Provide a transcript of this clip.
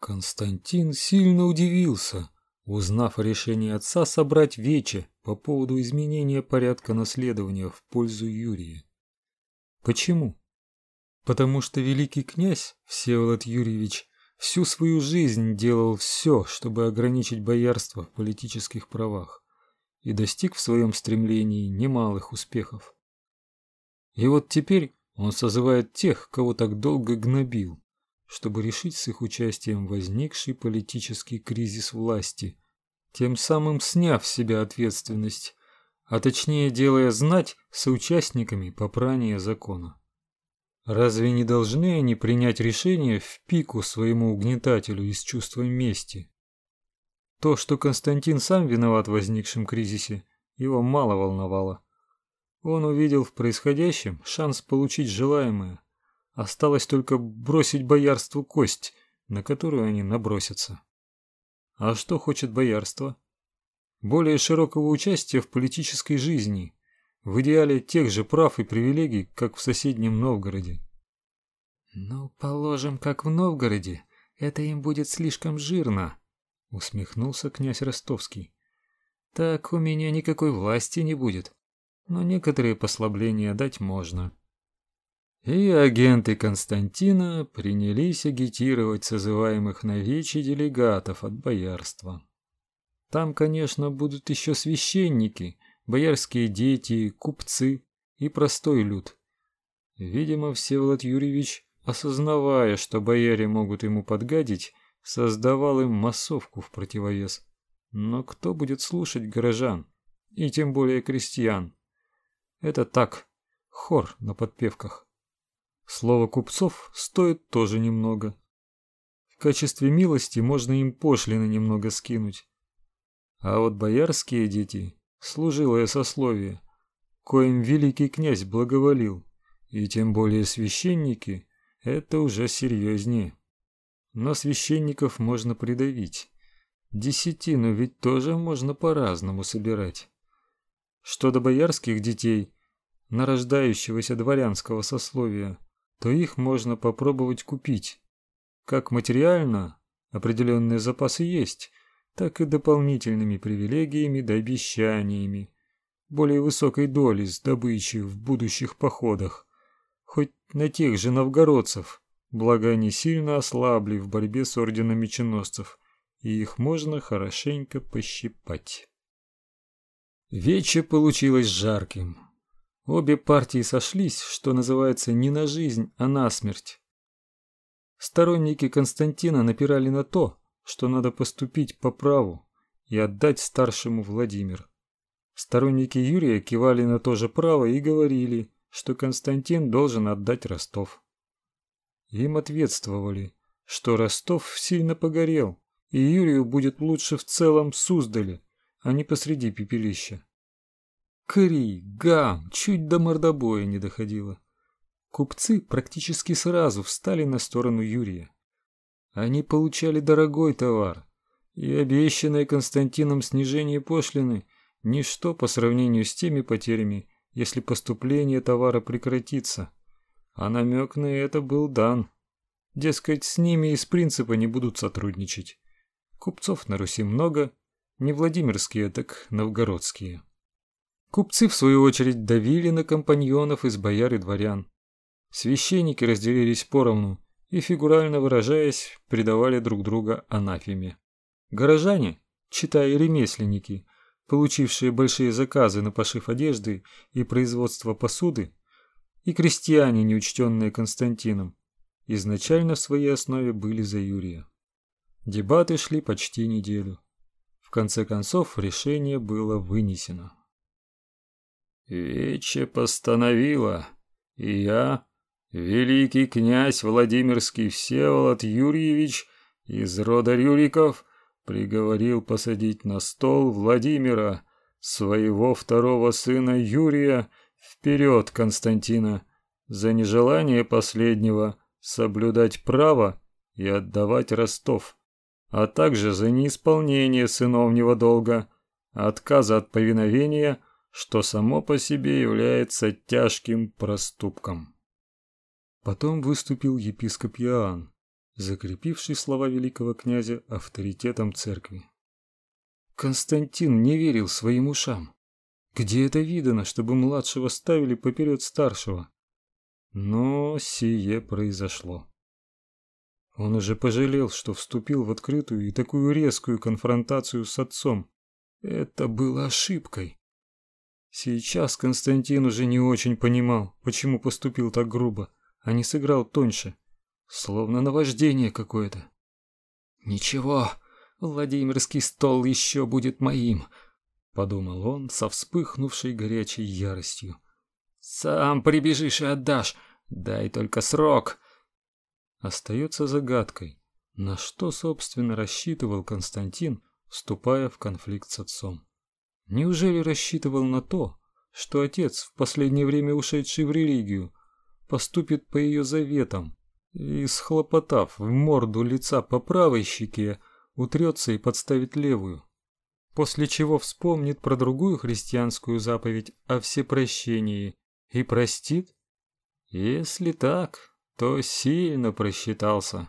Константин сильно удивился, узнав о решении отца собрать вече по поводу изменения порядка наследования в пользу Юрия. Почему? Потому что великий князь Всеволод Юрьевич всю свою жизнь делал все, чтобы ограничить боярство в политических правах и достиг в своем стремлении немалых успехов. И вот теперь он созывает тех, кого так долго гнобил, чтобы решить с их участием возникший политический кризис власти, тем самым сняв с себя ответственность, а точнее делая знать соучастниками попрания закона. Разве не должны они принять решение в пику своему угнетателю из чувства мести? То, что Константин сам виноват в возникшем кризисе, его мало волновало. Он увидел в происходящем шанс получить желаемое – Осталось только бросить боярству кость, на которую они набросятся. А что хочет боярство? Более широкого участия в политической жизни, в идеале тех же прав и привилегий, как в соседнем Новгороде. Ну, положим, как в Новгороде, это им будет слишком жирно, усмехнулся князь Ростовский. Так у меня никакой власти не будет, но некоторые послабления дать можно. И агенты Константина принялись агитировать созываемых на вечи делегатов от боярства. Там, конечно, будут еще священники, боярские дети, купцы и простой люд. Видимо, Всеволод Юрьевич, осознавая, что бояре могут ему подгадить, создавал им массовку в противовес. Но кто будет слушать горожан, и тем более крестьян? Это так, хор на подпевках. Слово купцов стоит тоже немного. В качестве милости можно им пошлины немного скинуть. А вот боярские дети, служилое сословие, коим великий князь благоволил, и тем более священники, это уже серьезнее. Но священников можно придавить. Десятину ведь тоже можно по-разному собирать. Что до боярских детей, нарождающегося дворянского сословия, то их можно попробовать купить. Как материально определенные запасы есть, так и дополнительными привилегиями да обещаниями, более высокой долей с добычи в будущих походах, хоть на тех же новгородцев, благо они сильно ослабли в борьбе с орденом меченосцев, и их можно хорошенько пощипать. Вече получилось жарким. Обе партии сошлись, что называется, не на жизнь, а на смерть. Сторонники Константина напирали на то, что надо поступить по праву и отдать старшему Владимир. Сторонники Юрия кивали на то же право и говорили, что Константин должен отдать Ростов. Им ответствовали, что Ростов сильно погорел, и Юрию будет лучше в целом Суздале, а не посреди пепелища. Кри, гам, чуть до мордобоя не доходило. Купцы практически сразу встали на сторону Юрия. Они получали дорогой товар, и обещанное Константином снижение пошлины ничто по сравнению с теми потерями, если поступление товара прекратится. А намек на это был дан. Дескать, с ними из принципа не будут сотрудничать. Купцов на Руси много, не владимирские, так новгородские. Купцы, в свою очередь, давили на компаньонов из бояр и дворян. Священники разделились поровну и, фигурально выражаясь, предавали друг друга анафеме. Горожане, читая ремесленники, получившие большие заказы на пошив одежды и производство посуды, и крестьяне, неучтенные Константином, изначально в своей основе были за Юрия. Дебаты шли почти неделю. В конце концов решение было вынесено. Вече постановила, и я, великий князь Владимирский Всеволод Юрьевич из рода Рюриков, приговорил посадить на стол Владимира, своего второго сына Юрия, вперед Константина, за нежелание последнего соблюдать право и отдавать Ростов, а также за неисполнение сыновнего долга, отказа от повиновения – что само по себе является тяжким проступком. Потом выступил епископ Иоанн, закрепивший слова великого князя авторитетом церкви. Константин не верил своим ушам. Где это видано, чтобы младшего ставили поперед старшего? Но сие произошло. Он уже пожалел, что вступил в открытую и такую резкую конфронтацию с отцом. Это было ошибкой. Сейчас Константин уже не очень понимал, почему поступил так грубо, а не сыграл тоньше, словно наваждение какое-то. Ничего, Владимирский стол еще будет моим, подумал он со вспыхнувшей горячей яростью. Сам прибежишь и отдашь, дай только срок. Остается загадкой, на что собственно рассчитывал Константин, вступая в конфликт с отцом. Неужели рассчитывал на то, что отец, в последнее время ушедший в религию, поступит по ее заветам и, схлопотав в морду лица по правой щеке, утрется и подставит левую, после чего вспомнит про другую христианскую заповедь о всепрощении и простит? Если так, то сильно просчитался.